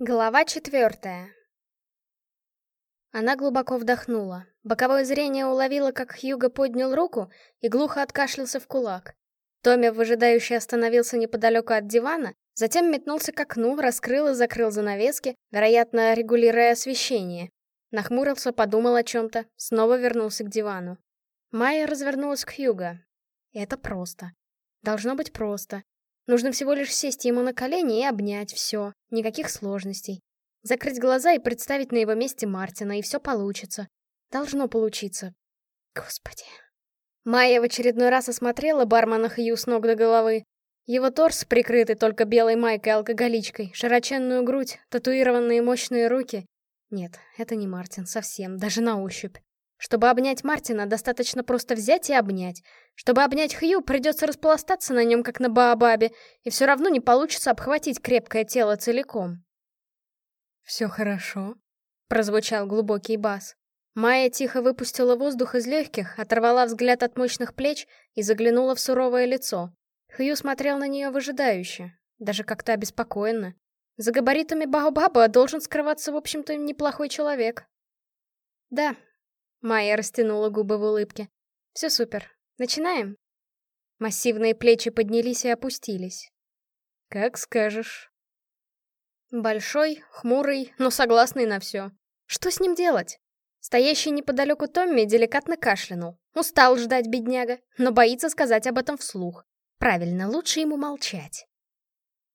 Глава четвертая. Она глубоко вдохнула. Боковое зрение уловило, как Хьюго поднял руку и глухо откашлялся в кулак. Томми выжидающе остановился неподалеку от дивана, затем метнулся к окну, раскрыл и закрыл занавески, вероятно, регулируя освещение. Нахмурился, подумал о чем-то, снова вернулся к дивану. Майя развернулась к Хьюго. Это просто. Должно быть просто. Нужно всего лишь сесть ему на колени и обнять все, никаких сложностей. Закрыть глаза и представить на его месте Мартина, и все получится. Должно получиться. Господи. Майя в очередной раз осмотрела бармена Хью с ног до головы. Его торс, прикрытый только белой майкой-алкоголичкой, широченную грудь, татуированные мощные руки. Нет, это не Мартин совсем, даже на ощупь. Чтобы обнять Мартина, достаточно просто взять и обнять. Чтобы обнять Хью, придется распластаться на нем, как на Баобабе, и все равно не получится обхватить крепкое тело целиком. «Все хорошо», — прозвучал глубокий бас. Майя тихо выпустила воздух из легких, оторвала взгляд от мощных плеч и заглянула в суровое лицо. Хью смотрел на нее выжидающе, даже как-то обеспокоенно. За габаритами Баобаба должен скрываться, в общем-то, неплохой человек. «Да», Майя растянула губы в улыбке. «Все супер. Начинаем?» Массивные плечи поднялись и опустились. «Как скажешь». Большой, хмурый, но согласный на все. Что с ним делать? Стоящий неподалеку Томми деликатно кашлянул. Устал ждать бедняга, но боится сказать об этом вслух. Правильно, лучше ему молчать.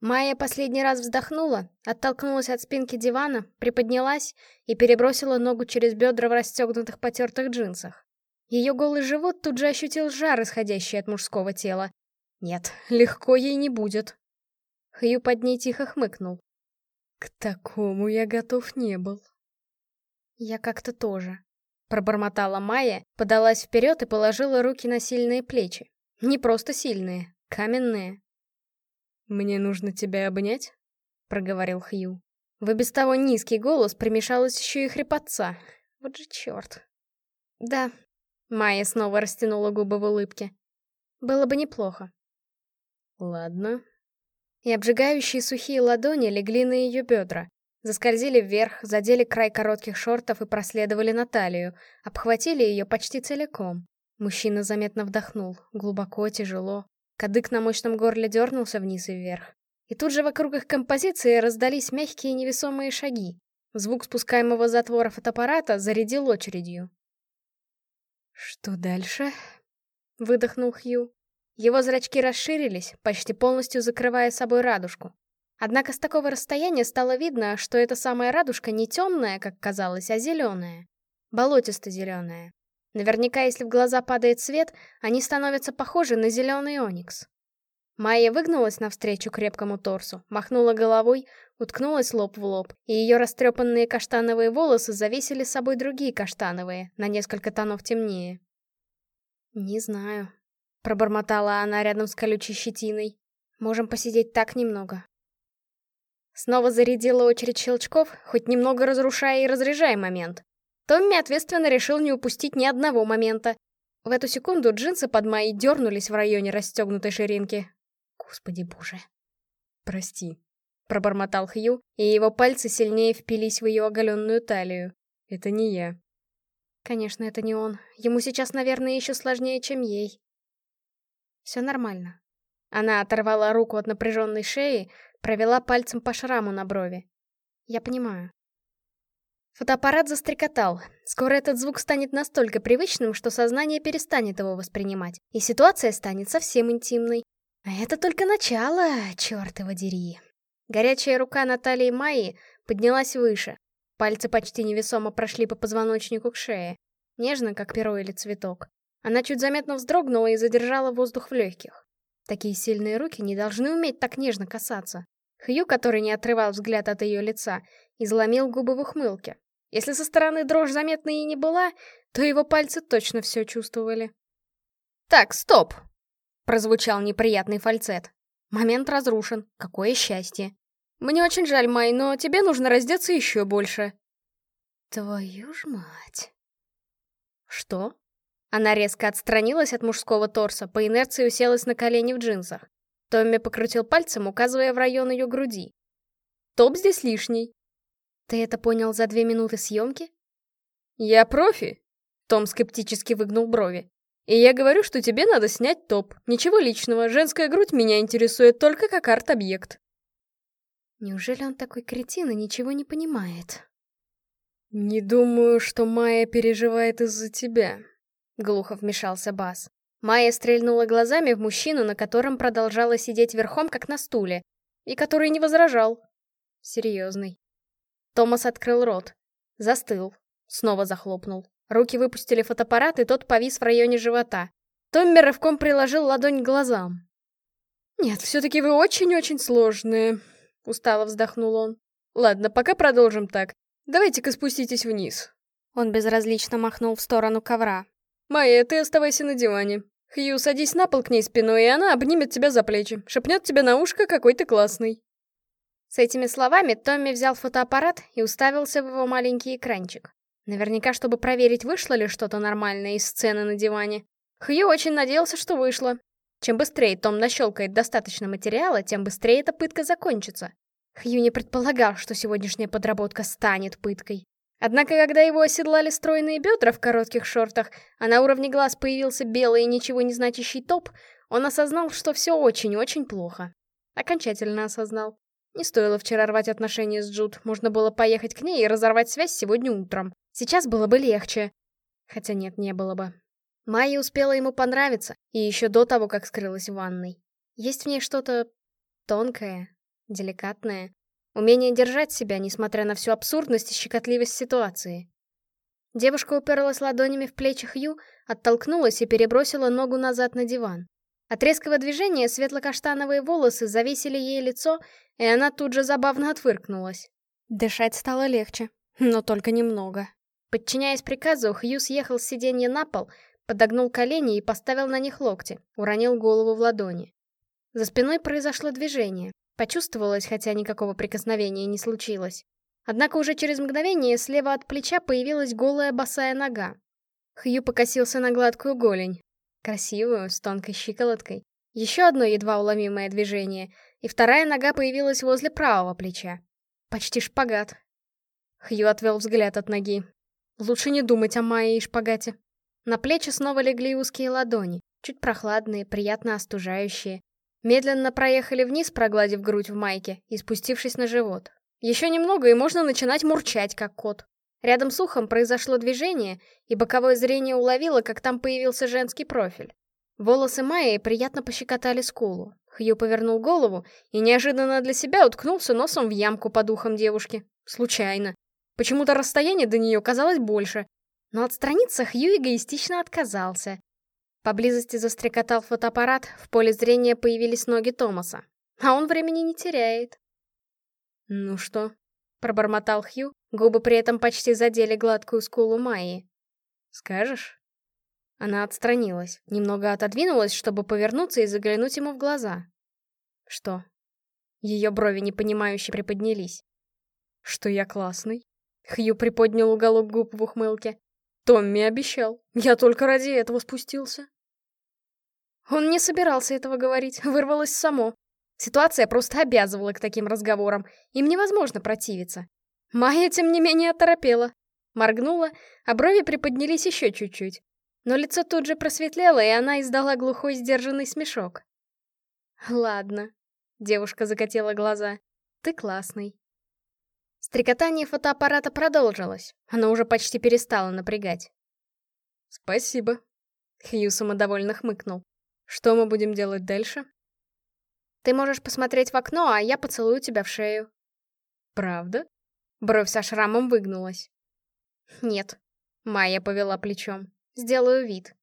Майя последний раз вздохнула, оттолкнулась от спинки дивана, приподнялась и перебросила ногу через бедра в расстегнутых потертых джинсах. Ее голый живот тут же ощутил жар, исходящий от мужского тела. Нет, легко ей не будет. Хью под ней тихо хмыкнул. К такому я готов не был. Я как-то тоже. Пробормотала Майя, подалась вперед и положила руки на сильные плечи. Не просто сильные, каменные. «Мне нужно тебя обнять?» — проговорил Хью. В без того низкий голос примешалась еще и хрипотца. Вот же черт. «Да». Майя снова растянула губы в улыбке. «Было бы неплохо». «Ладно». И обжигающие сухие ладони легли на ее бедра. Заскользили вверх, задели край коротких шортов и проследовали на талию, обхватили ее почти целиком. Мужчина заметно вдохнул, глубоко, тяжело. Кадык на мощном горле дернулся вниз и вверх. И тут же вокруг их композиции раздались мягкие невесомые шаги. Звук спускаемого затвора фотоаппарата зарядил очередью. «Что дальше?» — выдохнул Хью. Его зрачки расширились, почти полностью закрывая собой радужку. Однако с такого расстояния стало видно, что эта самая радужка не темная, как казалось, а зеленая. Болотисто-зеленая. Наверняка, если в глаза падает свет, они становятся похожи на зеленый оникс. Майя выгнулась навстречу крепкому торсу, махнула головой, уткнулась лоб в лоб, и ее растрепанные каштановые волосы зависели с собой другие каштановые, на несколько тонов темнее. «Не знаю», — пробормотала она рядом с колючей щетиной. «Можем посидеть так немного». Снова зарядила очередь щелчков, хоть немного разрушая и разряжая момент. Томми ответственно решил не упустить ни одного момента. В эту секунду джинсы под Майей дернулись в районе расстегнутой ширинки. Господи боже. «Прости», — пробормотал Хью, и его пальцы сильнее впились в ее оголенную талию. «Это не я». Конечно, это не он. Ему сейчас, наверное, еще сложнее, чем ей. Все нормально. Она оторвала руку от напряженной шеи, провела пальцем по шраму на брови. Я понимаю. Фотоаппарат застрекотал. Скоро этот звук станет настолько привычным, что сознание перестанет его воспринимать, и ситуация станет совсем интимной. Это только начало, черт его дери. Горячая рука Натальи Майи поднялась выше. Пальцы почти невесомо прошли по позвоночнику к шее. Нежно, как перо или цветок. Она чуть заметно вздрогнула и задержала воздух в легких. Такие сильные руки не должны уметь так нежно касаться. Хью, который не отрывал взгляд от ее лица, изломил губы в ухмылке. Если со стороны дрожь заметной и не была, то его пальцы точно все чувствовали. «Так, стоп!» — прозвучал неприятный фальцет. «Момент разрушен. Какое счастье! Мне очень жаль, Май, но тебе нужно раздеться еще больше». «Твою ж мать!» «Что?» Она резко отстранилась от мужского торса, по инерции уселась на колени в джинсах. Томми покрутил пальцем, указывая в район ее груди. топ здесь лишний. Ты это понял за две минуты съемки? Я профи. Том скептически выгнул брови. И я говорю, что тебе надо снять топ. Ничего личного, женская грудь меня интересует только как арт-объект. Неужели он такой кретин и ничего не понимает? «Не думаю, что Майя переживает из-за тебя», — глухо вмешался Бас. Майя стрельнула глазами в мужчину, на котором продолжала сидеть верхом, как на стуле, и который не возражал. Серьезный. Томас открыл рот. Застыл. Снова захлопнул. Руки выпустили фотоаппарат, и тот повис в районе живота. Томми рывком приложил ладонь к глазам. «Нет, все-таки вы очень-очень сложные», — устало вздохнул он. «Ладно, пока продолжим так. Давайте-ка спуститесь вниз». Он безразлично махнул в сторону ковра. «Майя, ты оставайся на диване. Хью, садись на пол к ней спиной, и она обнимет тебя за плечи, шепнет тебе на ушко, какой ты классный». С этими словами Томми взял фотоаппарат и уставился в его маленький экранчик. Наверняка, чтобы проверить, вышло ли что-то нормальное из сцены на диване. Хью очень надеялся, что вышло. Чем быстрее Том нащелкает достаточно материала, тем быстрее эта пытка закончится. Хью не предполагал, что сегодняшняя подработка станет пыткой. Однако, когда его оседлали стройные бедра в коротких шортах, а на уровне глаз появился белый и ничего не значащий топ, он осознал, что все очень-очень плохо. Окончательно осознал. Не стоило вчера рвать отношения с Джуд, можно было поехать к ней и разорвать связь сегодня утром. Сейчас было бы легче. Хотя нет, не было бы. Майя успела ему понравиться, и еще до того, как скрылась в ванной. Есть в ней что-то тонкое, деликатное, умение держать себя, несмотря на всю абсурдность и щекотливость ситуации. Девушка уперлась ладонями в плечи Хью, оттолкнулась и перебросила ногу назад на диван. От резкого движения светло-каштановые волосы завесили ей лицо, и она тут же забавно отвыркнулась. Дышать стало легче, но только немного. Подчиняясь приказу, Хью съехал с сиденья на пол, подогнул колени и поставил на них локти, уронил голову в ладони. За спиной произошло движение. Почувствовалось, хотя никакого прикосновения не случилось. Однако уже через мгновение слева от плеча появилась голая босая нога. Хью покосился на гладкую голень. Красивую, с тонкой щиколоткой. Еще одно едва уловимое движение, и вторая нога появилась возле правого плеча. Почти шпагат. Хью отвел взгляд от ноги. Лучше не думать о Майе и шпагате. На плечи снова легли узкие ладони, чуть прохладные, приятно остужающие. Медленно проехали вниз, прогладив грудь в майке, и спустившись на живот. Еще немного, и можно начинать мурчать, как кот. Рядом с ухом произошло движение, и боковое зрение уловило, как там появился женский профиль. Волосы Майи приятно пощекотали скулу. Хью повернул голову и неожиданно для себя уткнулся носом в ямку под ухом девушки. Случайно. Почему-то расстояние до нее казалось больше. Но отстраниться Хью эгоистично отказался. Поблизости застрекотал фотоаппарат, в поле зрения появились ноги Томаса. А он времени не теряет. «Ну что?» — пробормотал Хью, губы при этом почти задели гладкую скулу Майи. «Скажешь?» Она отстранилась, немного отодвинулась, чтобы повернуться и заглянуть ему в глаза. «Что?» Ее брови непонимающе приподнялись. «Что я классный?» Хью приподнял уголок губ в ухмылке. Томми обещал. Я только ради этого спустился. Он не собирался этого говорить, вырвалось само. Ситуация просто обязывала к таким разговорам, им невозможно противиться. Майя, тем не менее, оторопела. Моргнула, а брови приподнялись еще чуть-чуть. Но лицо тут же просветлело, и она издала глухой сдержанный смешок. «Ладно», — девушка закатила глаза, — «ты классный». Стрекотание фотоаппарата продолжилось. Оно уже почти перестало напрягать. «Спасибо», — Хью самодовольно хмыкнул. «Что мы будем делать дальше?» «Ты можешь посмотреть в окно, а я поцелую тебя в шею». «Правда?» Бровь со шрамом выгнулась. «Нет», — Майя повела плечом. «Сделаю вид».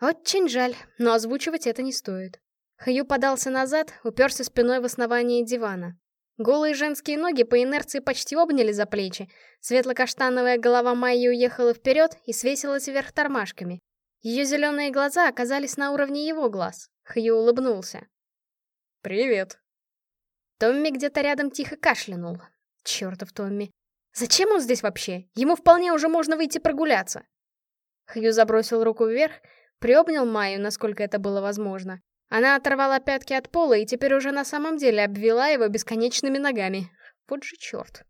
Очень жаль, но озвучивать это не стоит. Хью подался назад, уперся спиной в основание дивана. Голые женские ноги по инерции почти обняли за плечи. Светло-каштановая голова Майи уехала вперед и свесилась вверх тормашками. Ее зеленые глаза оказались на уровне его глаз. Хью улыбнулся. «Привет». Томми где-то рядом тихо кашлянул. Чертов Томми. Зачем он здесь вообще? Ему вполне уже можно выйти прогуляться. Хью забросил руку вверх, приобнял Майю, насколько это было возможно. Она оторвала пятки от пола и теперь уже на самом деле обвела его бесконечными ногами. Вот же черт.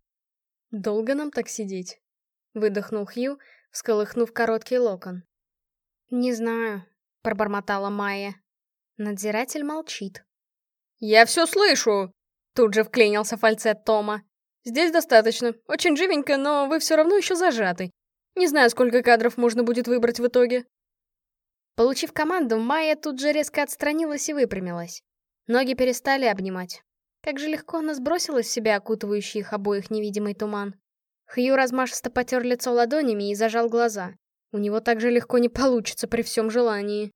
«Долго нам так сидеть?» — выдохнул Хью, всколыхнув короткий локон. «Не знаю», — пробормотала Майя. Надзиратель молчит. «Я все слышу!» — тут же вклинился фальцет Тома. «Здесь достаточно. Очень живенько, но вы все равно еще зажаты. Не знаю, сколько кадров можно будет выбрать в итоге». Получив команду, Майя тут же резко отстранилась и выпрямилась. Ноги перестали обнимать. Как же легко она сбросила с себя окутывающий их обоих невидимый туман. Хью размашисто потер лицо ладонями и зажал глаза. У него так же легко не получится при всем желании.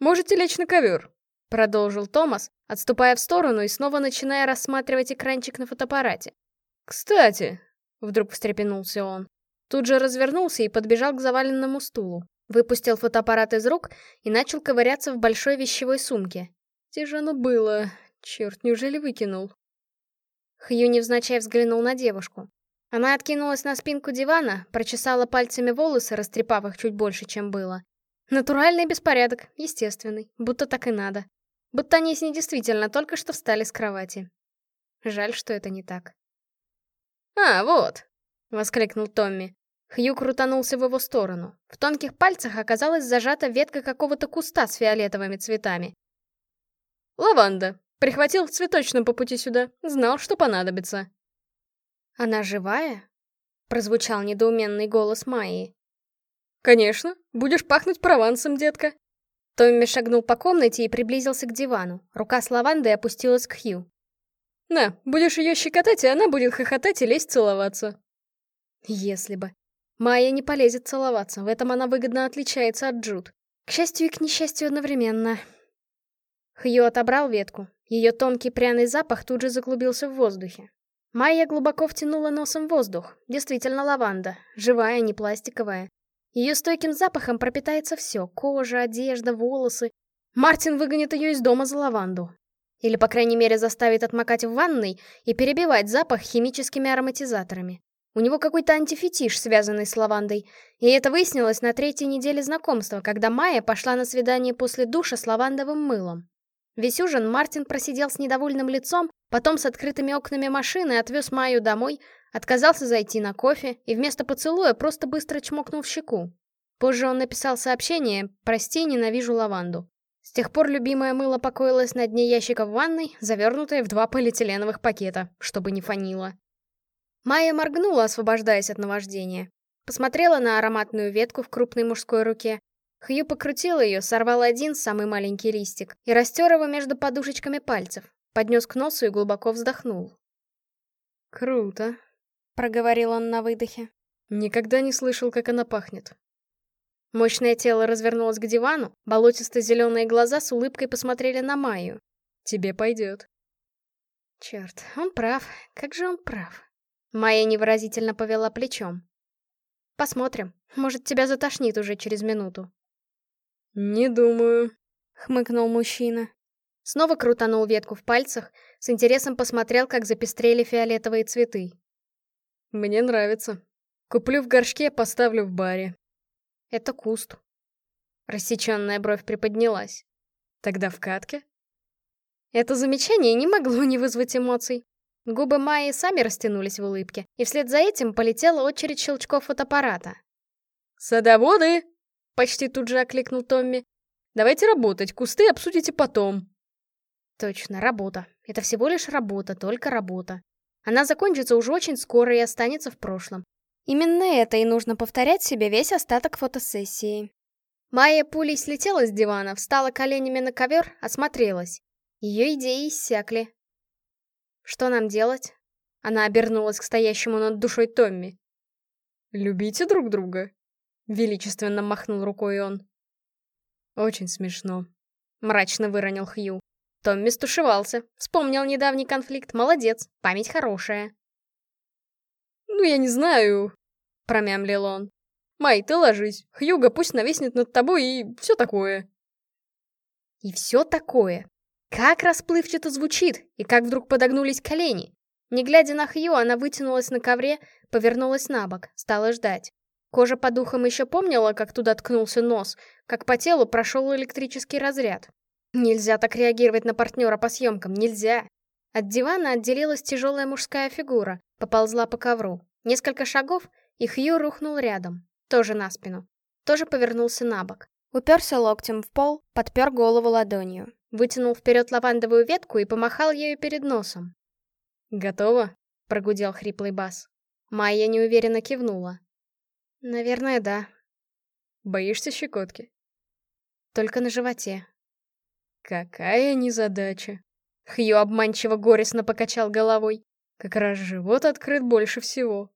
«Можете лечь на ковер», — продолжил Томас, отступая в сторону и снова начиная рассматривать экранчик на фотоаппарате. «Кстати», — вдруг встрепенулся он, тут же развернулся и подбежал к заваленному стулу. Выпустил фотоаппарат из рук и начал ковыряться в большой вещевой сумке. Где же оно было? Черт, неужели выкинул? Хью невзначай взглянул на девушку. Она откинулась на спинку дивана, прочесала пальцами волосы, растрепав их чуть больше, чем было. Натуральный беспорядок, естественный, будто так и надо. Будто они с ней действительно только что встали с кровати. Жаль, что это не так. «А, вот!» — воскликнул Томми. Хью крутанулся в его сторону. В тонких пальцах оказалась зажата ветка какого-то куста с фиолетовыми цветами. «Лаванда. Прихватил в цветочном по пути сюда. Знал, что понадобится». «Она живая?» — прозвучал недоуменный голос Майи. «Конечно. Будешь пахнуть провансом, детка». Томми шагнул по комнате и приблизился к дивану. Рука с лавандой опустилась к Хью. «На, будешь ее щекотать, и она будет хохотать и лезть целоваться». Если бы. Майя не полезет целоваться, в этом она выгодно отличается от Джуд. К счастью и к несчастью одновременно. Хью отобрал ветку. Ее тонкий пряный запах тут же заклубился в воздухе. Майя глубоко втянула носом воздух. Действительно лаванда. Живая, не пластиковая. Ее стойким запахом пропитается все. Кожа, одежда, волосы. Мартин выгонит ее из дома за лаванду. Или, по крайней мере, заставит отмокать в ванной и перебивать запах химическими ароматизаторами. У него какой-то антифетиш, связанный с лавандой. И это выяснилось на третьей неделе знакомства, когда Майя пошла на свидание после душа с лавандовым мылом. Весь ужин Мартин просидел с недовольным лицом, потом с открытыми окнами машины отвез Майю домой, отказался зайти на кофе и вместо поцелуя просто быстро чмокнул в щеку. Позже он написал сообщение «Прости, ненавижу лаванду». С тех пор любимое мыло покоилось на дне ящика в ванной, завернутое в два полиэтиленовых пакета, чтобы не фанило. Майя моргнула, освобождаясь от наваждения. Посмотрела на ароматную ветку в крупной мужской руке. Хью покрутил ее, сорвал один, самый маленький листик, и растер его между подушечками пальцев, поднес к носу и глубоко вздохнул. «Круто», — проговорил он на выдохе. «Никогда не слышал, как она пахнет». Мощное тело развернулось к дивану, болотисто-зеленые глаза с улыбкой посмотрели на Майю. «Тебе пойдет». Черт, он прав, как же он прав. Майя невыразительно повела плечом. «Посмотрим. Может, тебя затошнит уже через минуту». «Не думаю», — хмыкнул мужчина. Снова крутанул ветку в пальцах, с интересом посмотрел, как запестрели фиолетовые цветы. «Мне нравится. Куплю в горшке, поставлю в баре». «Это куст». Рассеченная бровь приподнялась. «Тогда в катке?» Это замечание не могло не вызвать эмоций. Губы Майи сами растянулись в улыбке, и вслед за этим полетела очередь щелчков фотоаппарата. «Садоводы!» — почти тут же окликнул Томми. «Давайте работать, кусты обсудите потом». Точно, работа. Это всего лишь работа, только работа. Она закончится уже очень скоро и останется в прошлом. Именно это и нужно повторять себе весь остаток фотосессии. Майя пулей слетела с дивана, встала коленями на ковер, осмотрелась. Ее идеи иссякли, что нам делать? Она обернулась к стоящему над душой Томми. «Любите друг друга?» Величественно махнул рукой он. «Очень смешно», — мрачно выронил Хью. Томми стушевался, вспомнил недавний конфликт, молодец, память хорошая. «Ну, я не знаю», — промямлил он. «Май, ты ложись, Хьюга пусть нависнет над тобой и все такое». «И все такое», как расплывчато звучит, и как вдруг подогнулись колени. Не глядя на Хью, она вытянулась на ковре, повернулась на бок, стала ждать. Кожа под ухом еще помнила, как туда ткнулся нос, как по телу прошел электрический разряд. Нельзя так реагировать на партнера по съемкам, нельзя. От дивана отделилась тяжелая мужская фигура, поползла по ковру. Несколько шагов, и Хью рухнул рядом, тоже на спину. Тоже повернулся на бок. Уперся локтем в пол, подпер голову ладонью. Вытянул вперед лавандовую ветку и помахал ею перед носом. «Готово?» — прогудел хриплый бас. Майя неуверенно кивнула. «Наверное, да». «Боишься щекотки?» «Только на животе». «Какая незадача!» Хью обманчиво горестно покачал головой. «Как раз живот открыт больше всего».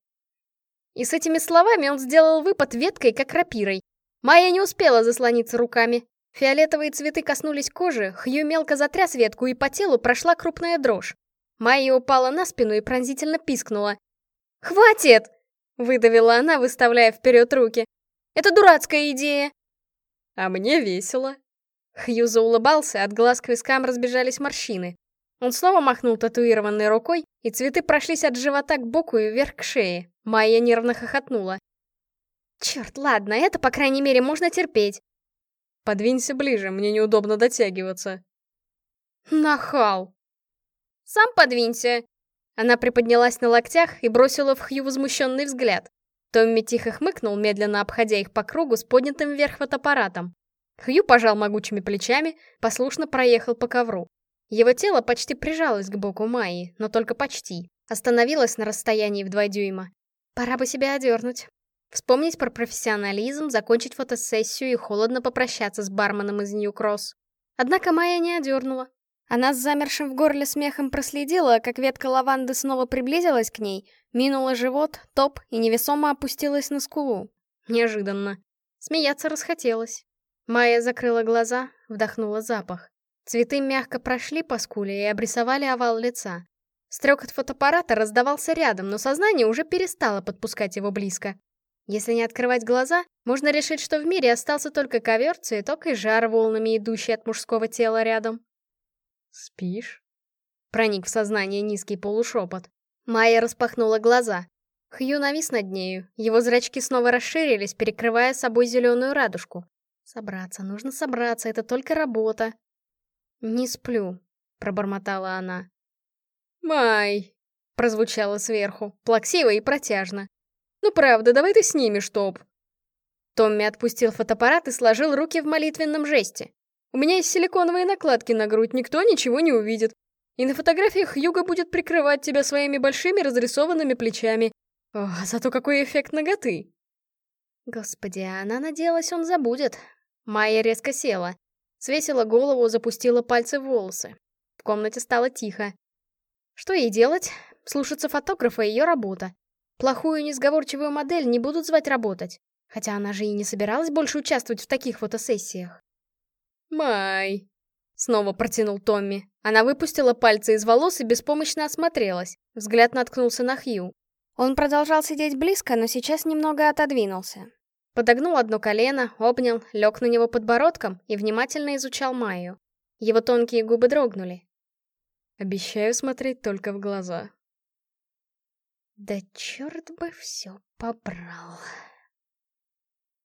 И с этими словами он сделал выпад веткой, как рапирой. Майя не успела заслониться руками. Фиолетовые цветы коснулись кожи, Хью мелко затряс ветку, и по телу прошла крупная дрожь. Майя упала на спину и пронзительно пискнула. «Хватит!» — выдавила она, выставляя вперед руки. «Это дурацкая идея!» «А мне весело!» Хью заулыбался, от глаз к вискам разбежались морщины. Он снова махнул татуированной рукой, и цветы прошлись от живота к боку и вверх к шее. Майя нервно хохотнула. «Черт, ладно, это, по крайней мере, можно терпеть». «Подвинься ближе, мне неудобно дотягиваться». «Нахал!» «Сам подвинься!» Она приподнялась на локтях и бросила в Хью возмущенный взгляд. Томми тихо хмыкнул, медленно обходя их по кругу с поднятым вверх фотоаппаратом. Хью пожал могучими плечами, послушно проехал по ковру. Его тело почти прижалось к боку Майи, но только почти. Остановилось на расстоянии в два дюйма. Пора бы себя одернуть. Вспомнить про профессионализм, закончить фотосессию и холодно попрощаться с барменом из Нью-Кросс. Однако Майя не одернула. Она с замершим в горле смехом проследила, как ветка лаванды снова приблизилась к ней, минула живот, топ и невесомо опустилась на скулу. Неожиданно. Смеяться расхотелось. Майя закрыла глаза, вдохнула запах. Цветы мягко прошли по скуле и обрисовали овал лица. Стрекот фотоаппарата раздавался рядом, но сознание уже перестало подпускать его близко. Если не открывать глаза, можно решить, что в мире остался только ковер, цветок и жар, волнами идущий от мужского тела рядом. «Спишь?» Проник в сознание низкий полушепот. Майя распахнула глаза. Хью навис над нею, его зрачки снова расширились, перекрывая собой зеленую радужку. Собраться, нужно собраться, это только работа. «Не сплю», — пробормотала она. «Май!» — прозвучало сверху, плаксиво и протяжно. «Ну правда, давай ты снимешь топ!» Томми отпустил фотоаппарат и сложил руки в молитвенном жесте. «У меня есть силиконовые накладки на грудь, никто ничего не увидит. И на фотографиях Юга будет прикрывать тебя своими большими разрисованными плечами. О, зато какой эффект ноготы!» Господи, она надеялась, он забудет. Майя резко села. Свесила голову, запустила пальцы в волосы. В комнате стало тихо. Что ей делать? Слушаться фотографа — ее работа. Плохую несговорчивую модель не будут звать работать. Хотя она же и не собиралась больше участвовать в таких фотосессиях. «Май!» — снова протянул Томми. Она выпустила пальцы из волос и беспомощно осмотрелась. Взгляд наткнулся на Хью. Он продолжал сидеть близко, но сейчас немного отодвинулся. Подогнул одно колено, обнял, лег на него подбородком и внимательно изучал Майю. Его тонкие губы дрогнули. Обещаю смотреть только в глаза. Да черт бы все побрал.